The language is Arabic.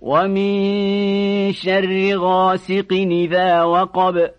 ومن شر غاسق إذا وقب